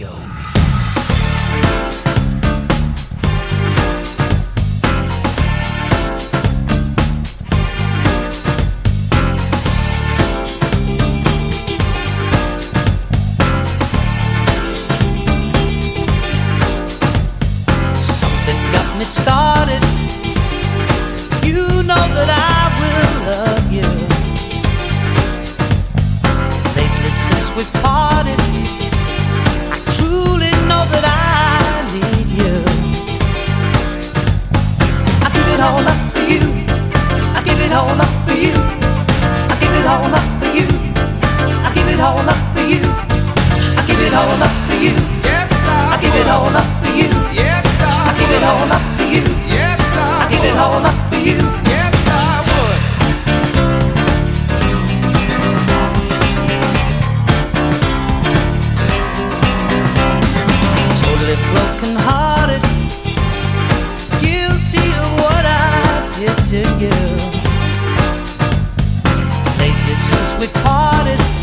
show me. started. You know that I. Lately since we parted.